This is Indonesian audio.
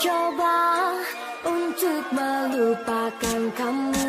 mencoba untuk melupakan kamu.